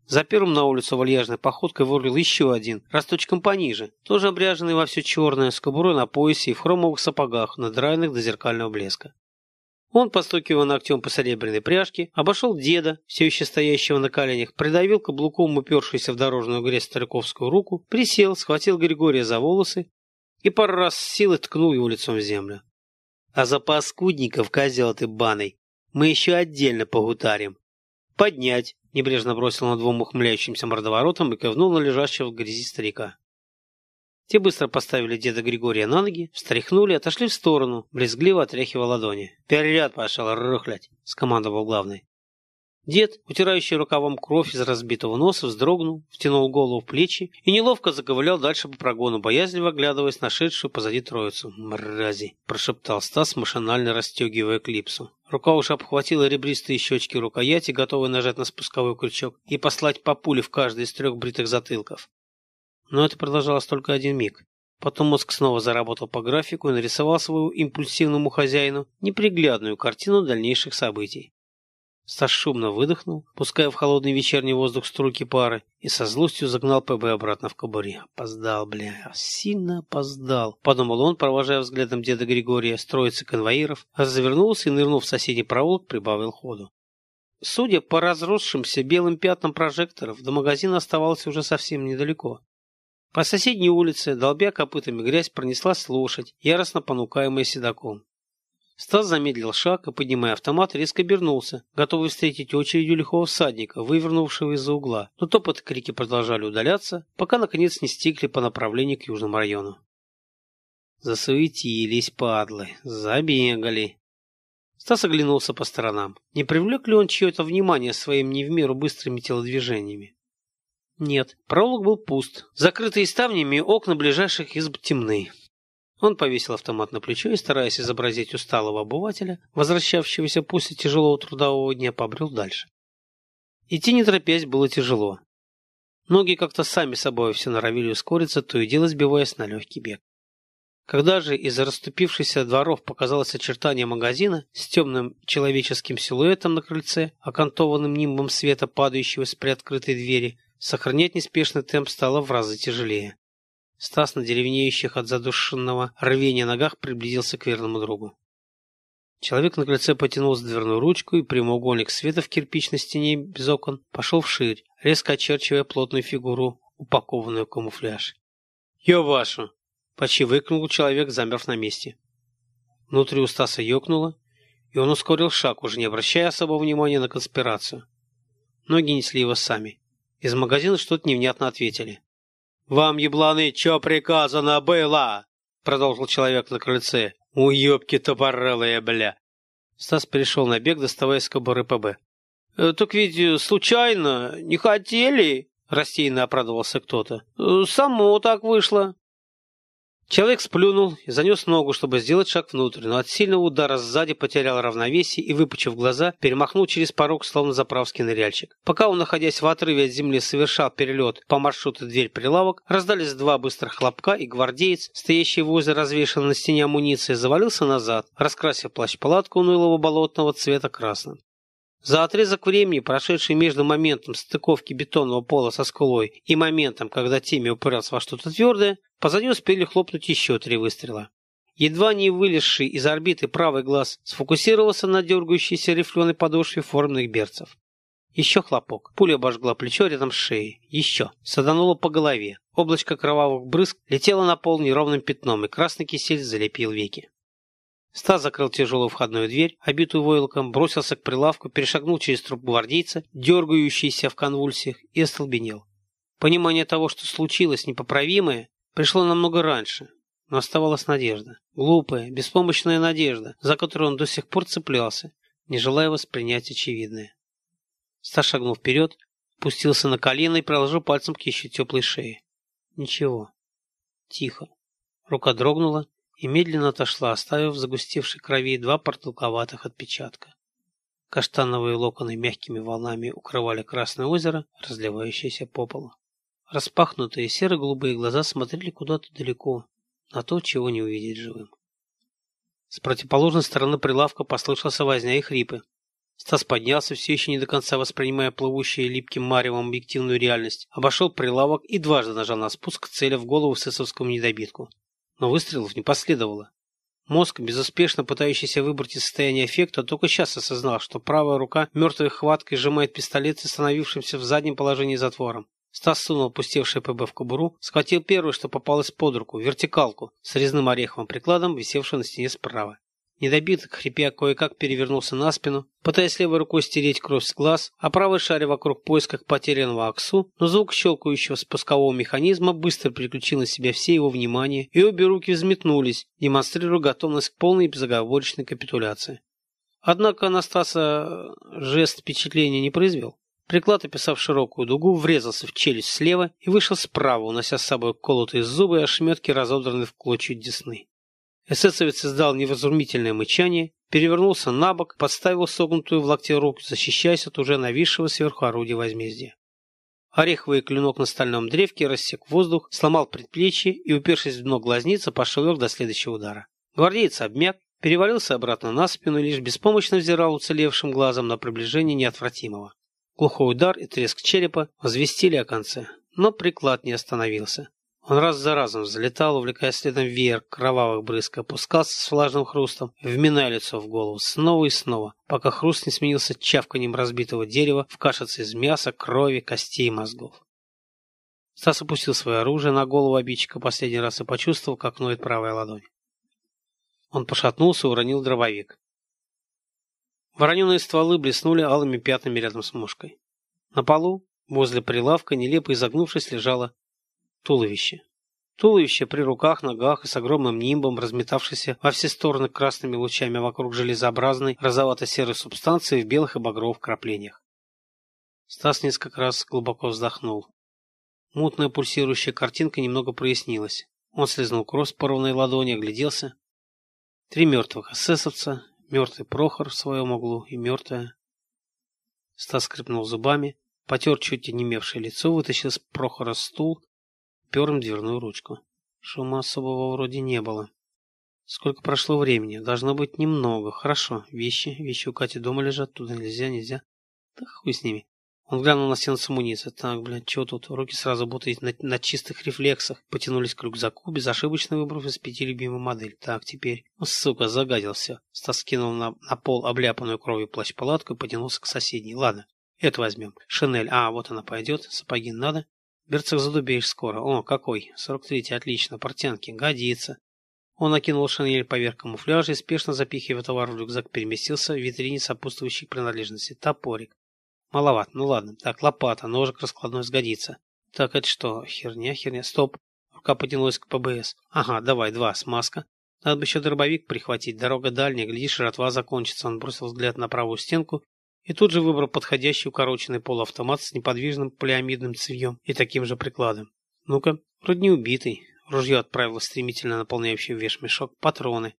За первым на улицу вальяжной походкой вырвал еще один, росточком пониже, тоже обряженный во все черное, с кобурой на поясе и в хромовых сапогах, надраенных до зеркального блеска. Он, постукивая ногтем по серебряной пряжке, обошел деда, все еще стоящего на коленях, придавил каблуком упершуюся в дорожную грязь стариковскую руку, присел, схватил Григория за волосы и пару раз с силой ткнул его лицом в землю. «А за паскудников, козел ты баной, мы еще отдельно погутарим». «Поднять!» — небрежно бросил на двум ухмыляющимся мордоворотом и кивнул на лежащего в грязи старика. Те быстро поставили деда Григория на ноги, встряхнули, отошли в сторону, брезгливо отряхивая ладони. «Вперед пошел, рухлядь!» — скомандовал главный. Дед, утирающий рукавом кровь из разбитого носа, вздрогнул, втянул голову в плечи и неловко заковылял дальше по прогону, боязливо оглядываясь на шедшую позади троицу. «Мрази!» – прошептал Стас, машинально расстегивая клипсу. Рука уже обхватила ребристые щечки рукояти, готовая нажать на спусковой крючок и послать по пуле в каждый из трех бритых затылков. Но это продолжалось только один миг. Потом мозг снова заработал по графику и нарисовал своему импульсивному хозяину неприглядную картину дальнейших событий. Стас шумно выдохнул, пуская в холодный вечерний воздух струйки пары, и со злостью загнал ПБ обратно в кобуре. Опоздал, бля, сильно опоздал, подумал он, провожая взглядом деда Григория с троицы конвоиров, развернулся и, нырнув в соседний проволок, прибавил ходу. Судя по разросшимся белым пятнам прожекторов, до магазина оставалось уже совсем недалеко. По соседней улице, долбя копытами грязь, пронеслась лошадь, яростно понукаемая седаком. Стас замедлил шаг и, поднимая автомат, резко обернулся, готовый встретить очередью лихого всадника, вывернувшего из-за угла. Но топот и крики продолжали удаляться, пока, наконец, не стикли по направлению к южному району. Засуетились, падлы, забегали. Стас оглянулся по сторонам. Не привлек ли он чье-то внимание своим не в меру быстрыми телодвижениями? Нет, проулок был пуст. Закрытые ставнями окна ближайших изб темны. Он повесил автомат на плечо и, стараясь изобразить усталого обывателя, возвращавшегося после тяжелого трудового дня, побрел дальше. Идти не торопясь было тяжело. Ноги как-то сами собой все норовили ускориться, то и дело сбиваясь на легкий бег. Когда же из-за расступившихся дворов показалось очертание магазина с темным человеческим силуэтом на крыльце, окантованным нимбом света, падающего с приоткрытой двери, Сохранять неспешный темп стало в разы тяжелее. Стас на деревнеющих от задушенного рвения ногах приблизился к верному другу. Человек на крыльце потянул за дверную ручку, и прямоугольник света в кирпичной стене без окон пошел вширь, резко очерчивая плотную фигуру, упакованную в камуфляж. «Ё вашу!» — почти выкнул человек, замерв на месте. Внутри у Стаса ёкнуло, и он ускорил шаг, уже не обращая особого внимания на конспирацию. Ноги несли его сами. Из магазина что-то невнятно ответили. «Вам, ебланы, чё приказано было?» Продолжил человек на крыльце. «Уёбки топорылые, бля!» Стас перешел на бег, доставая из кобуры ПБ. «Э, «Так ведь э, случайно, не хотели?» Рассеянно оправдывался кто-то. «Э, «Само так вышло». Человек сплюнул и занес ногу, чтобы сделать шаг внутрь, но от сильного удара сзади потерял равновесие и, выпучив глаза, перемахнул через порог, словно заправский ныряльщик. Пока он, находясь в отрыве от земли, совершал перелет по маршруту дверь прилавок, раздались два быстрых хлопка, и гвардеец, стоящий возле развешанной на стене амуниции, завалился назад, раскрасив плащ-палатку унылого болотного цвета красным. За отрезок времени, прошедший между моментом стыковки бетонного пола со скулой и моментом, когда Тимми упирался во что-то твердое, позади успели хлопнуть еще три выстрела. Едва не вылезший из орбиты правый глаз сфокусировался на дергающейся рифленой подошве формных берцев. Еще хлопок. Пуля обожгла плечо рядом с шеей. Еще. Саданула по голове. Облачко кровавых брызг летело на пол неровным пятном, и красный кисель залепил веки. Стас закрыл тяжелую входную дверь, обитую войлоком, бросился к прилавку, перешагнул через труп гвардейца, дергающийся в конвульсиях, и остолбенел. Понимание того, что случилось непоправимое, пришло намного раньше, но оставалась надежда. Глупая, беспомощная надежда, за которую он до сих пор цеплялся, не желая воспринять очевидное. Стас шагнул вперед, пустился на колено и приложил пальцем к еще теплой шее. Ничего. Тихо. Рука дрогнула, и медленно отошла, оставив в загустевшей крови два продолговатых отпечатка. Каштановые локоны мягкими волнами укрывали Красное озеро, разливающееся по полу. Распахнутые серо-голубые глаза смотрели куда-то далеко, на то, чего не увидеть живым. С противоположной стороны прилавка послышался возня и хрипы. Стас поднялся, все еще не до конца воспринимая плывущую липким маревом объективную реальность, обошел прилавок и дважды нажал на спуск, целя в голову сысовскому недобитку но выстрелов не последовало. Мозг, безуспешно пытающийся выбрать из состояния эффекта, только сейчас осознал, что правая рука мертвой хваткой сжимает пистолет с остановившимся в заднем положении затвором. Стас сунул опустевший ПБ в кобуру, схватил первое, что попалось под руку, вертикалку с резным ореховым прикладом, висевшую на стене справа. Недобиток, хрипя, кое-как перевернулся на спину, пытаясь левой рукой стереть кровь с глаз, а правой шаря вокруг поисках потерянного аксу, но звук щелкающего спускового механизма быстро переключил на себя все его внимание, и обе руки взметнулись, демонстрируя готовность к полной и безоговорочной капитуляции. Однако Анастаса жест впечатления не произвел. Приклад, описав широкую дугу, врезался в челюсть слева и вышел справа, унося с собой колотые зубы и ошметки, разодранные в клочья десны. Эсэсовец издал невразумительное мычание, перевернулся на бок, подставил согнутую в локте руку, защищаясь от уже нависшего сверху орудия возмездия. Ореховый клинок на стальном древке рассек воздух, сломал предплечье и, упершись в дно глазницы, пошел до следующего удара. Гвардеец обмяк, перевалился обратно на спину и лишь беспомощно взирал уцелевшим глазом на приближение неотвратимого. Глухой удар и треск черепа возвестили о конце, но приклад не остановился. Он раз за разом взлетал, увлекая следом веер кровавых брызг, опускался с влажным хрустом, вминая лицо в голову снова и снова, пока хруст не сменился чавканием разбитого дерева в кашице из мяса, крови, костей и мозгов. Стас опустил свое оружие на голову обидчика последний раз и почувствовал, как ноет правая ладонь. Он пошатнулся и уронил дробовик. Вороненые стволы блеснули алыми пятнами рядом с мушкой. На полу, возле прилавка, нелепо изогнувшись, лежало туловище. Туловище при руках, ногах и с огромным нимбом, разметавшееся во все стороны красными лучами вокруг железообразной розовато-серой субстанции в белых и багровых краплениях. Стас несколько раз глубоко вздохнул. Мутная пульсирующая картинка немного прояснилась. Он слезнул кровь с порванной ладони, огляделся. Три мертвых эсэсовца, мертвый Прохор в своем углу и мертвая. Стас скрипнул зубами, потер чуть онемевшее лицо, вытащил из Прохора стул пером дверную ручку. Шума особого вроде не было. Сколько прошло времени? Должно быть немного. Хорошо. Вещи. Вещи у Кати дома лежат. Туда нельзя, нельзя. Да хуй с ними. Он глянул на стену с амуницией. Так, блядь, что тут? Руки сразу будто на, на чистых рефлексах потянулись к рюкзаку, безошибочно выбрав из пяти любимую модель. Так, теперь... Ну, сука, загадил все. Стас скинул на, на пол обляпанную кровью плащ-палатку и потянулся к соседней. Ладно, это возьмем. Шинель. А, вот она пойдет. Сапоги надо. Берцах задубеешь скоро. О, какой. 43-й, отлично. Портянки. Годится. Он окинул шинель поверх камуфляжа и, спешно запихивая товар в рюкзак, переместился в витрине сопутствующих принадлежностей. Топорик. Маловат. Ну ладно. Так, лопата. Ножик раскладной сгодится. Так, это что? Херня, херня. Стоп. Рука потянулась к ПБС. Ага, давай, два. Смазка. Надо бы еще дробовик прихватить. Дорога дальняя. Глядишь, жратва закончится. Он бросил взгляд на правую стенку и тут же выбрал подходящий укороченный полуавтомат с неподвижным полиамидным цевьем и таким же прикладом. Ну-ка, вроде не убитый. Ружье отправило стремительно наполняющий вешмешок патроны.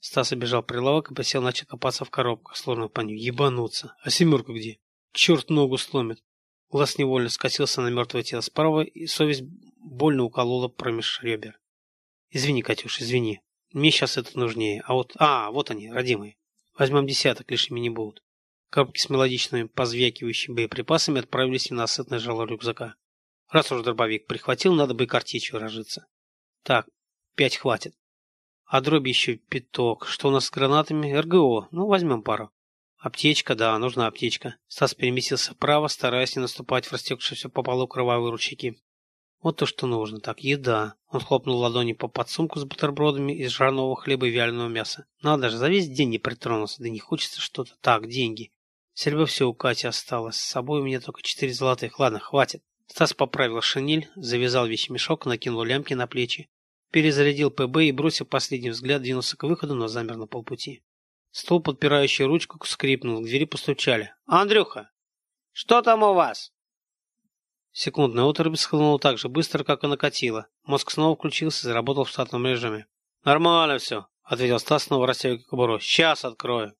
Стас обежал прилавок и посел начал копаться в коробках, сложно по ним. Ебануться. А семерка где? Черт ногу сломит. Глаз невольно скосился на мертвое тело справа, и совесть больно уколола промеж ребер. Извини, Катюш, извини. Мне сейчас это нужнее. А вот... А, вот они, родимые. Возьмем десяток, лишними не будут. Коробки с мелодичными позвякивающими боеприпасами отправились в насытное жало рюкзака. Раз уж дробовик прихватил, надо бы и картечью разжиться. Так, пять хватит. А дроби еще пяток. Что у нас с гранатами? РГО. Ну, возьмем пару. Аптечка, да, нужна аптечка. Стас переместился вправо, стараясь не наступать в растекшиеся по полу кровавые ручейки. Вот то, что нужно. Так, еда. Он хлопнул ладони по подсумку с бутербродами из жарного хлеба и вяленого мяса. Надо же, за весь день не притронулся, да не хочется что-то. Так, деньги. Серьга все у Кати осталось. С собой у меня только четыре золотых. Ладно, хватит. Стас поправил шинель, завязал вещмешок, накинул лямки на плечи, перезарядил ПБ и, бросив последний взгляд, двинулся к выходу, но замер на полпути. Стол, подпирающий ручку, скрипнул, к двери постучали. «Андрюха, что там у вас?» Секундная отрубь схлынула так же быстро, как и накатила. Мозг снова включился и заработал в штатном режиме. «Нормально все», — ответил Стас, снова растягивая кобуру. «Сейчас открою».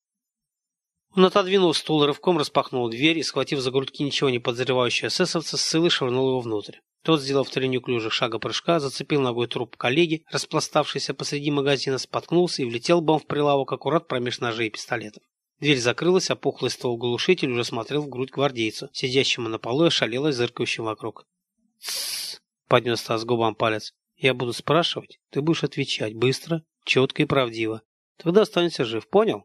Он отодвинул стул, рывком распахнул дверь и, схватив за грудки ничего не подозревающего эсэсовца, с силой швырнул его внутрь. Тот, сделав три неуклюжих шага прыжка, зацепил ногой труп коллеги, распластавшийся посреди магазина, споткнулся и влетел бом в прилавок аккурат промеж ножей и пистолетов. Дверь закрылась, а пухлый ствол глушитель уже смотрел в грудь гвардейцу, сидящему на полу и ошалело зыркающим вокруг. «Тссс!» — поднес Стас губам палец. «Я буду спрашивать, ты будешь отвечать быстро, четко и правдиво. Тогда останешься жив, понял?»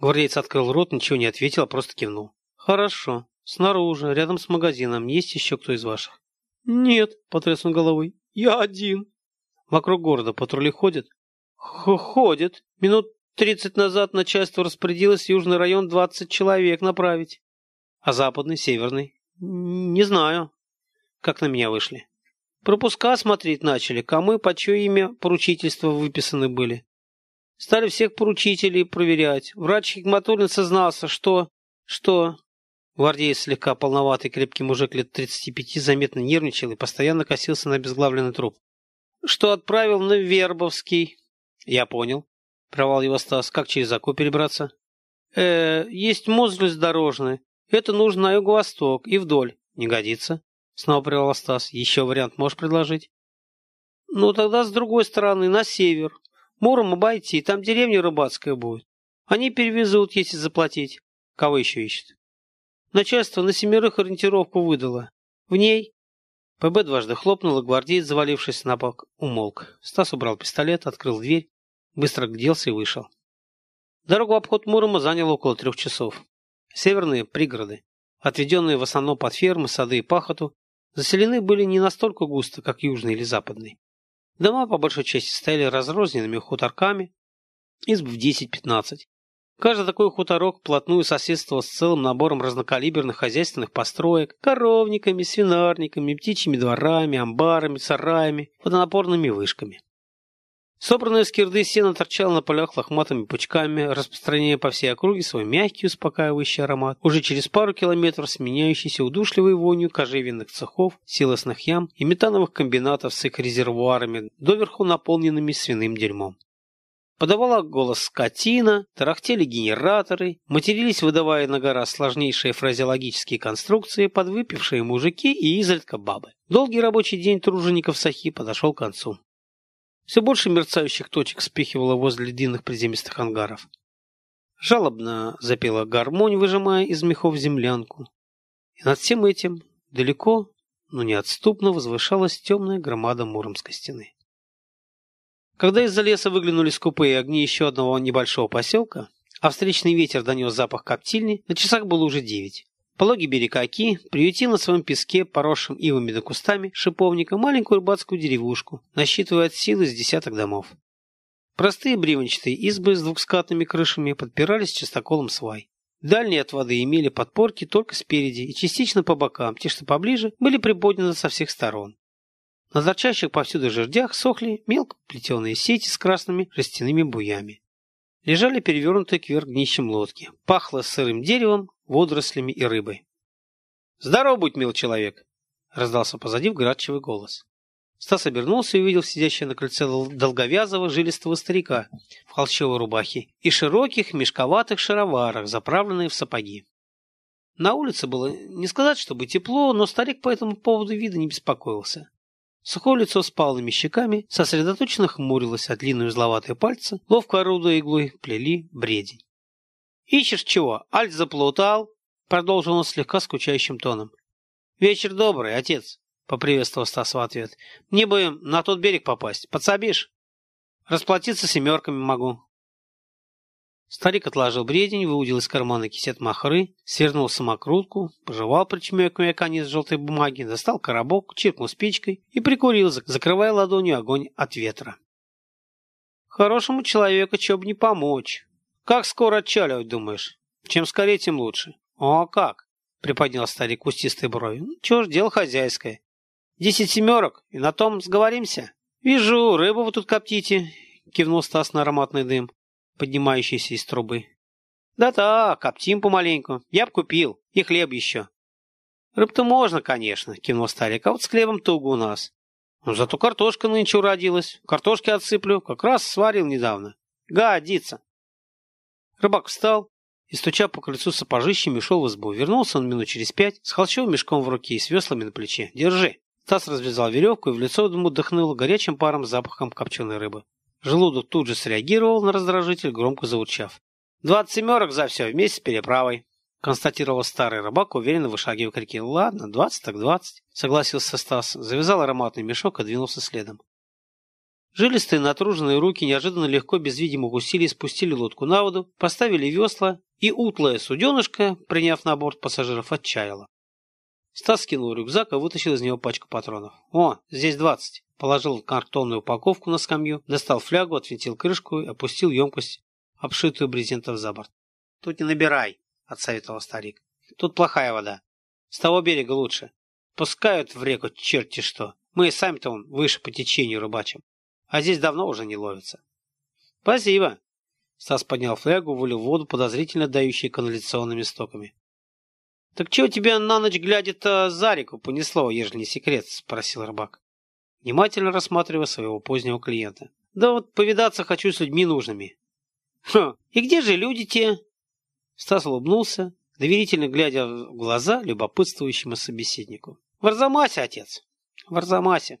Гвардеец открыл рот, ничего не ответил, а просто кивнул. «Хорошо. Снаружи, рядом с магазином, есть еще кто из ваших?» «Нет», — потряс он головой. «Я один». «Вокруг города патрули ходят?» «Ходят. Минут тридцать назад начальство распорядилось южный район двадцать человек направить. А западный, северный? Не знаю. Как на меня вышли? Пропуска смотреть начали, кому по чье имя поручительства выписаны были. Стали всех поручителей проверять. Врач Хигматуллин сознался, что... что... Гвардеец, слегка полноватый крепкий мужик лет 35, заметно нервничал и постоянно косился на безглавленный труп. Что отправил на Вербовский. Я понял. Провал его Стас. Как через Аку перебраться? Э, есть мозглюсь дорожный. Это нужно на юго-восток и вдоль. Не годится. Снова прервал Стас. Еще вариант можешь предложить? Ну, тогда с другой стороны, на север. Муром обойти, там деревня рыбацкая будет. Они перевезут, если заплатить. Кого еще ищет? Начальство на семерых ориентировку выдало. В ней... ПБ дважды хлопнул, и гвардеец, завалившись на бок, умолк. Стас убрал пистолет, открыл дверь, быстро гляделся и вышел. Дорогу обход Мурома заняло около трех часов. Северные пригороды, отведенные в основном под фермы, сады и пахоту, заселены были не настолько густо, как южный или западный. Дома по большой части стояли разрозненными хуторками, изб в 10-15. Каждый такой хуторок вплотную соседствовал с целым набором разнокалиберных хозяйственных построек, коровниками, свинарниками, птичьими дворами, амбарами, сараями, водонапорными вышками. Собранная с кирды сено торчала на полях лохматыми пучками, распространяя по всей округе свой мягкий успокаивающий аромат, уже через пару километров сменяющийся удушливой вонью кожевенных цехов, силосных ям и метановых комбинатов с их резервуарами, доверху наполненными свиным дерьмом. Подавала голос скотина, тарахтели генераторы, матерились, выдавая на гора сложнейшие фразеологические конструкции, подвыпившие мужики и изредка бабы. Долгий рабочий день тружеников Сахи подошел к концу. Все больше мерцающих точек спихивало возле длинных приземистых ангаров. Жалобно запела гармонь, выжимая из мехов землянку. И над всем этим, далеко, но неотступно возвышалась темная громада Муромской стены. Когда из-за леса выглянули скупые огни еще одного небольшого поселка, а встречный ветер донес запах коптильни, на часах было уже девять. Пологий берег Оки приютил на своем песке, поросшим ивами да кустами, шиповника, маленькую рыбацкую деревушку, насчитывая от силы с десяток домов. Простые бревенчатые избы с двухскатными крышами подпирались частоколом свай. Дальние от воды имели подпорки только спереди и частично по бокам, те, что поближе, были приподняты со всех сторон. На торчащих повсюду жердях сохли мелко плетеные сети с красными растяными буями. Лежали перевернутые кверх днищем лодки. Пахло сырым деревом, водорослями и рыбой. «Здорово будь, мил человек!» — раздался позади вградчивый голос. Стас обернулся и увидел сидящего на крыльце долговязого жилистого старика в холщовой рубахе и широких мешковатых шароварах, заправленные в сапоги. На улице было не сказать, чтобы тепло, но старик по этому поводу вида не беспокоился. Сухое лицо с палыми щеками сосредоточенно хмурилось, а длинные узловатые пальцы, ловко орудуя иглой, плели бредень. «Ищешь чего? Альт заплутал?» — продолжил он слегка скучающим тоном. «Вечер добрый, отец», — поприветствовал Стас в ответ. «Мне бы на тот берег попасть. Подсобишь? Расплатиться семерками могу». Старик отложил бредень, выудил из кармана кисет махры, свернул самокрутку, пожевал, причмекивая конец желтой бумаги, достал коробок, чиркнул спичкой и прикурил, закрывая ладонью огонь от ветра. «Хорошему человеку чё бы не помочь», как скоро отчаливать, думаешь? Чем скорее, тем лучше. О, как? Приподнял старик кустистой брови. Ну, чего ж, дело хозяйское. Десять семерок, и на том сговоримся. Вижу, рыбу вы тут коптите, кивнул Стас на ароматный дым, поднимающийся из трубы. Да-да, коптим помаленьку. Я б купил. И хлеб еще. Рыб-то можно, конечно, кивнул старик, а вот с хлебом туго у нас. Но зато картошка нынче уродилась. Картошки отсыплю, как раз сварил недавно. Годится. Рыбак встал и, стуча по крыльцу сапожищами, шел в избу. Вернулся он минут через пять с холщовым мешком в руке и с веслами на плече. «Держи!» Стас развязал веревку и в лицо ему дыхнуло горячим паром с запахом копченой рыбы. Желудок тут же среагировал на раздражитель, громко заурчав. «Двадцать семерок за все, вместе с переправой», — констатировал старый рыбак, уверенно вышагивая к реке. «Ладно, двадцать так двадцать», — согласился Стас, завязал ароматный мешок и двинулся следом. Жилистые натруженные руки неожиданно легко, без видимых усилий, спустили лодку на воду, поставили весла, и утлая суденышко, приняв на борт пассажиров, отчаяло. Стас скинул рюкзак и вытащил из него пачку патронов. «О, здесь двадцать!» Положил картонную упаковку на скамью, достал флягу, отвинтил крышку и опустил емкость, обшитую брезентом за борт. «Тут не набирай!» — отсоветовал старик. «Тут плохая вода. С того берега лучше. Пускают в реку черти что. Мы сами-то выше по течению рыбачим а здесь давно уже не ловится. Спасибо, Стас поднял флягу, вылил воду, подозрительно дающей канализационными стоками. «Так чего тебя на ночь глядя-то за реку понесло, ежели не секрет?» – спросил рыбак, внимательно рассматривая своего позднего клиента. «Да вот повидаться хочу с людьми нужными». «Хм, и где же люди те?» Стас улыбнулся, доверительно глядя в глаза любопытствующему собеседнику. «В Арзамасе, отец, в Арзамасе».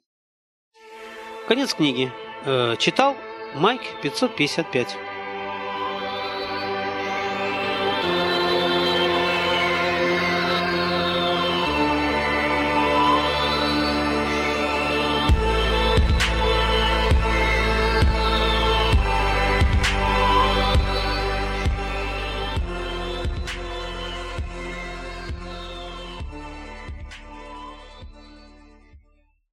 Конец книги. Э, читал Майк 555.